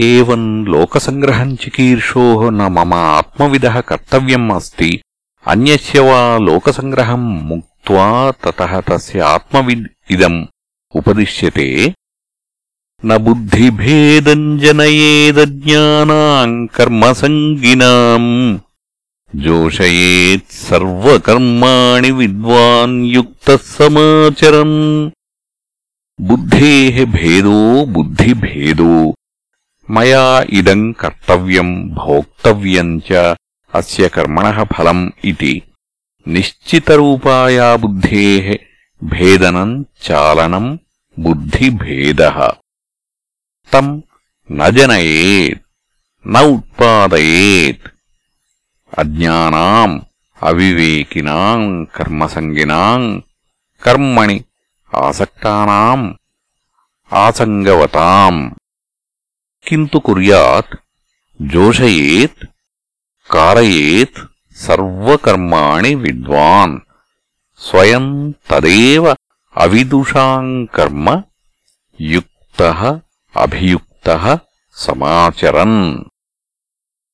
ఏం లోకసంగ్రహం చికీర్షో న మమ ఆత్మవిద కర్తవ్యం అస్తి. అన్యస్య వా లోకసంగ్రహం ఇదం ఉపదిశ్యతే. న బుద్ధిభేదం జనయేదజ్ఞానాం కర్మసంగినాం. జోషయేత్ విద్వాన్ యుక్తః సమాచరం. బుద్ధే భేదో బుద్ధిభేదో మయా ఇదం కర్తవ్యం భోక్తవ్యం చ అస్య కర్మణః ఫలం ఇతి నిశ్చితరూపాయా బుద్ధేః భేదనం చాలనం బుద్ధిభేద। తం నజనయేత్ న ఉత్పాదయేత్। అజ్ఞానాం అవివేకినాం కర్మసంగినాం కర్మణి ఆసక్తానాం ఆసంగవతాం। किन्तु कुर्यात् जोषयेत् कारयेत् सर्वकर्माणि विद्वान् स्वयम् तदेव अविदुषाम् कर्म युक्तः अभियुक्तः समाचरन्